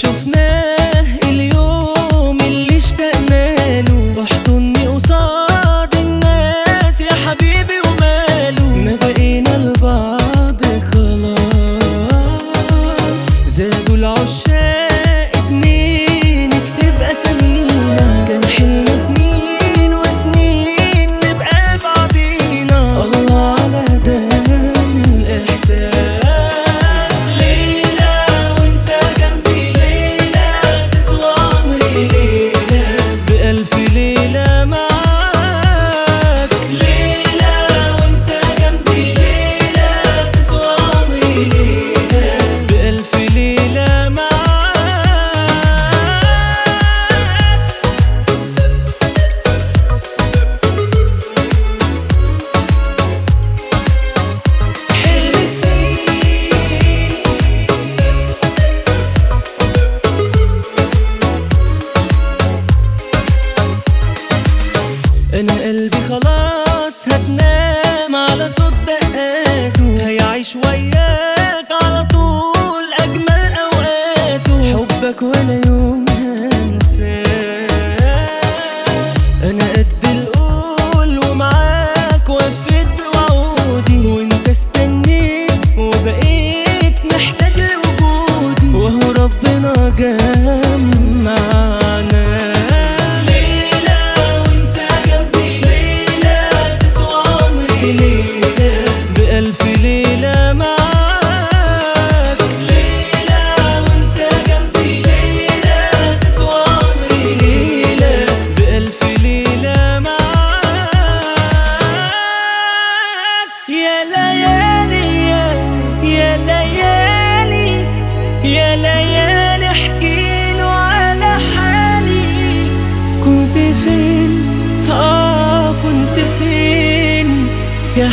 شفناه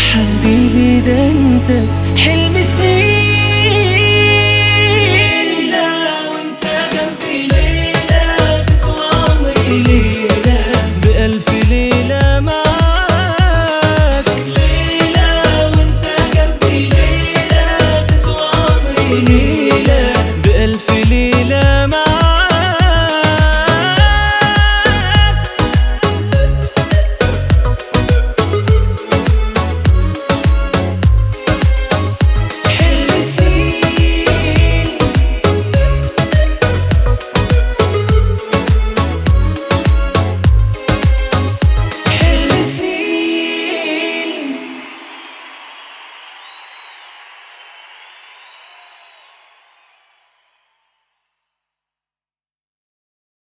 حبيبي ده انت